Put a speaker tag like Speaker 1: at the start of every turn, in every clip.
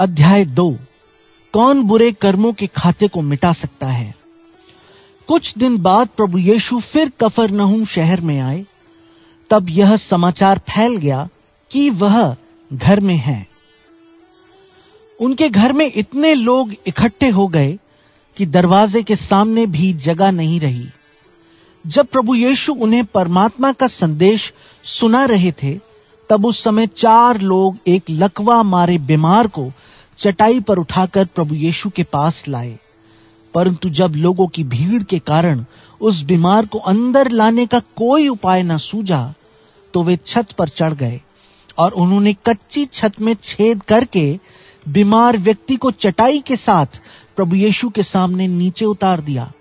Speaker 1: अध्याय दो। कौन बुरे कर्मों के खाते को मिटा सकता है? कुछ दिन बाद प्रभु यीशु फिर कफर कफरनहूम शहर में आए। तब यह समाचार फैल गया कि वह घर में है। उनके घर में इतने लोग इकट्ठे हो गए कि दरवाजे के सामने भी जगह नहीं रही। जब प्रभु यीशु उन्हें परमात्मा का संदेश सुना रहे थे तब उस समय चार लोग एक लकवा मारे बीमार को चटाई पर उठाकर प्रभु यीशु के पास लाए। परंतु जब लोगों की भीड़ के कारण उस बीमार को अंदर लाने का कोई उपाय न सूझा तो वे छत पर चढ़ गए और उन्होंने कच्ची छत में छेद करके बीमार व्यक्ति को चटाई के साथ प्रभु यीशु के सामने नीचे उतार दिया।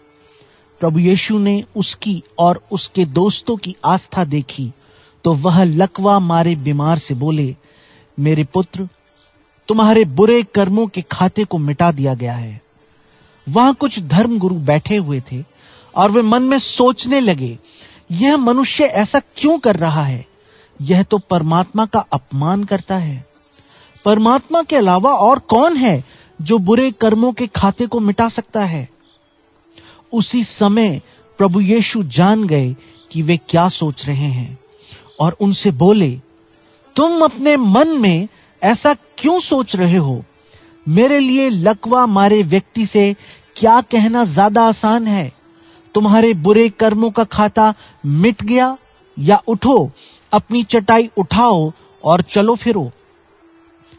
Speaker 1: प्रभु यीशु ने उसकी और उसके दोस्तों की आस्था देखी। तो वह लकवा मारे बीमार से बोले, मेरे पुत्र, तुम्हारे बुरे कर्मों के खाते को मिटा दिया गया है। वहाँ कुछ धर्म गुरु बैठे हुए थे और वे मन में सोचने लगे, यह मनुष्य ऐसा क्यों कर रहा है? यह तो परमात्मा का अपमान करता है। परमात्मा के अलावा और कौन है जो बुरे कर्मों के खाते को मिटा सकता है? उसी समय प्रभु यीशु जान गए कि वे क्या सोच रहे हैं। और उनसे बोले, तुम अपने मन में ऐसा क्यों सोच रहे हो? मेरे लिए लकवा मारे व्यक्ति से क्या कहना ज़्यादा आसान है? तुम्हारे बुरे कर्मों का खाता मिट गया या उठो, अपनी चटाई उठाओ और चलो फिरो।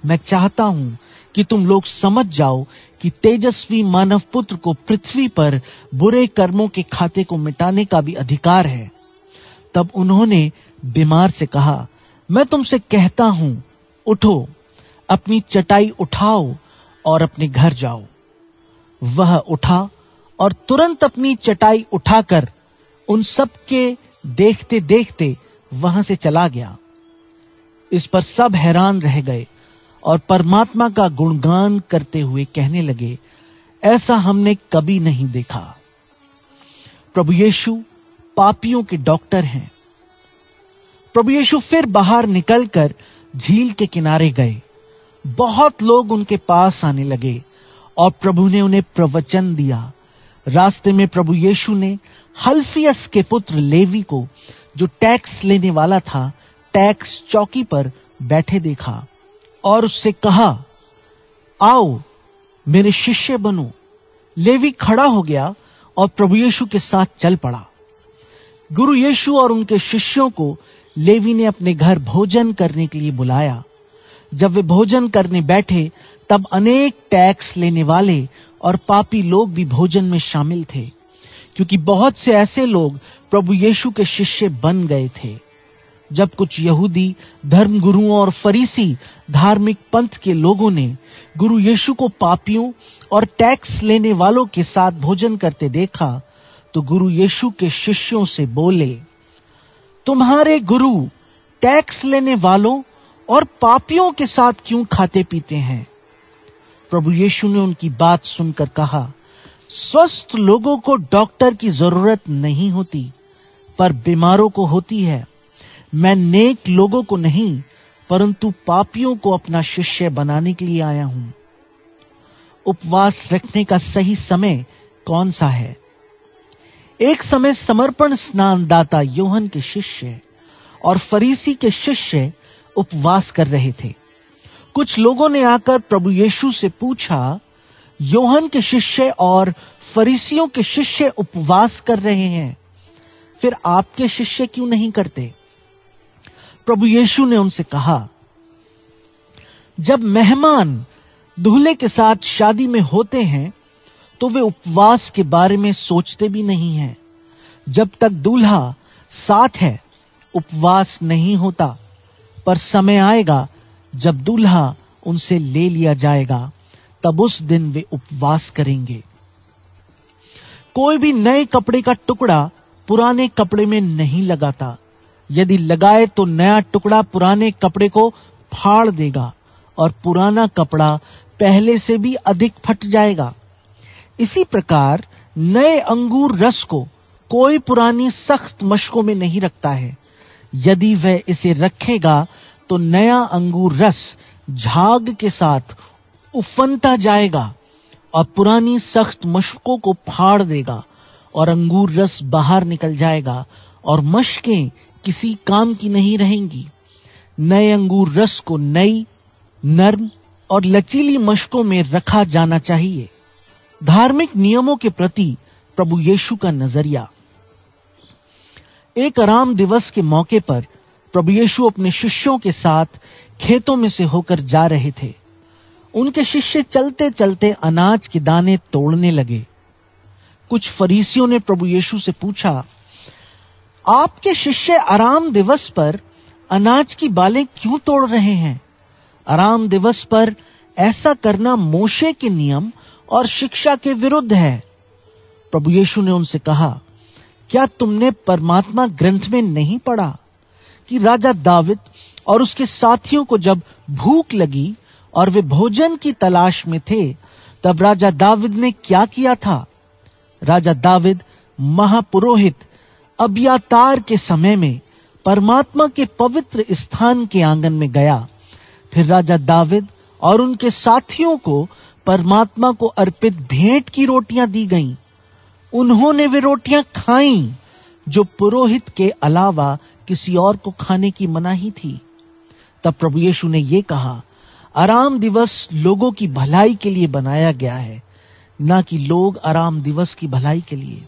Speaker 1: मैं चाहता हूँ कि तुम लोग समझ जाओ कि तेजस्वी मानव पुत्र को पृथ्वी पर बुरे कर्मों के खाते को मिटाने का भी अधिकार है। तब उन्होंने बीमार से कहा, मैं तुमसे कहता हूँ, उठो, अपनी चटाई उठाओ और अपने घर जाओ। वह उठा और तुरंत अपनी चटाई उठाकर उन सब के देखते देखते वहाँ से चला गया। इस पर सब हैरान रह गए और परमात्मा का गुणगान करते हुए कहने लगे, ऐसा हमने कभी नहीं देखा। प्रभु यीशु पापियों के डॉक्टर हैं। प्रभु यीशु फिर बाहर निकलकर झील के किनारे गए। बहुत लोग उनके पास आने लगे और प्रभु ने उन्हें प्रवचन दिया। रास्ते में प्रभु यीशु ने हल्फियस के पुत्र लेवी को, जो टैक्स लेने वाला था, टैक्स चौकी पर बैठे देखा और उससे कहा, आओ, मेरे शिष्य बनो। लेवी खड़ा हो गया और प्रभु यीशु के साथ चल पड़ा। गुरु यीशु और उनके शिष्यों को लेवी ने अपने घर भोजन करने के लिए बुलाया। जब वे भोजन करने बैठे, तब अनेक टैक्स लेने वाले और पापी लोग भी भोजन में शामिल थे, क्योंकि बहुत से ऐसे लोग प्रभु यीशु के शिष्य बन गए थे। जब कुछ यहूदी धर्म गुरुओं और फरीसी, धार्मिक पंथ के लोगों ने गुरु यीशु को पापियों और टैक्स लेने वालों के साथ भोजन करते देखा तो गुरु यीशु के शिष्यों से बोले, तुम्हारे गुरु टैक्स लेने वालों और पापियों के साथ क्यों खाते पीते हैं? प्रभु यीशु ने उनकी बात सुनकर कहा, स्वस्थ लोगों को डॉक्टर की ज़रूरत नहीं होती, पर बीमारों को होती है। मैं नेक लोगों को नहीं, परंतु पापियों को अपना शिष्य बनाने के लिए आया हूँ। उपवास रखने का सही समय कौन सा है? एक समय समर्पण स्नानदाता योहन के शिष्य और फरीसी के शिष्य उपवास कर रहे थे। कुछ लोगों ने आकर प्रभु यीशु से पूछा, योहन के शिष्य और फरीसियों के शिष्य उपवास कर रहे हैं, फिर आपके शिष्य क्यों नहीं करते? प्रभु यीशु ने उनसे कहा, जब मेहमान दूल्हे के साथ शादी में होते हैं तो वे उपवास के बारे में सोचते भी नहीं हैं। जब तक दूल्हा साथ है, उपवास नहीं होता, पर समय आएगा, जब दूल्हा उनसे ले लिया जाएगा, तब उस दिन वे उपवास करेंगे। कोई भी नए कपड़े का टुकड़ा पुराने कपड़े में नहीं लगाता। यदि लगाए तो नया टुकड़ा पुराने कपड़े को फाड़ देगा और पुराना कपड़ा पहले से भी अधिक फट जाएगा। इसी प्रकार नए अंगूर रस को कोई पुरानी सख्त मशकों में नहीं रखता है। यदि वह इसे रखेगा तो नया अंगूर रस झाग के साथ उफनता जाएगा और पुरानी सख्त मशकों को फाड़ देगा और अंगूर रस बाहर निकल जाएगा और मशकें किसी काम की नहीं रहेंगी। नए अंगूर रस को नई, नर्म और लचीली मशकों में रखा जाना चाहिए। धार्मिक नियमों के प्रति प्रभु यीशु का नज़रिया। एक आराम दिवस के मौके पर प्रभु यीशु अपने शिष्यों के साथ खेतों में से होकर जा रहे थे। उनके शिष्य चलते चलते अनाज के दाने तोड़ने लगे। कुछ फरीसियों ने प्रभु यीशु से पूछा, आपके शिष्य आराम दिवस पर अनाज की बालें क्यों तोड़ रहे हैं? आराम दिवस पर ऐसा करना मोशे के नियम और शिक्षा के विरुद्ध है। प्रभु यीशु ने उनसे कहा, क्या तुमने परमात्मा ग्रंथ में नहीं पढ़ा कि राजा दाविद और उसके साथियों को जब भूख लगी और वे भोजन की तलाश में थे, तब राजा दाविद ने क्या किया था? राजा दाविद महापुरोहित अबियातार के समय में परमात्मा के पवित्र स्थान के आँगन में गया। फिर राजा दाविद और उनके साथियों को परमात्मा को अर्पित भेंट की रोटियाँ दी गईं। उन्होंने वे रोटियाँ खाईं, जो पुरोहित के अलावा किसी और को खाने की मनाही थी। तब प्रभु यीशु ने यह कहा, आराम दिवस लोगों की भलाई के लिए बनाया गया है, न कि लोग आराम दिवस की भलाई के लिए।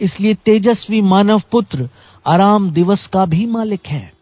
Speaker 1: इसलिए तेजस्वी मानव पुत्र आराम दिवस का भी मालिक है।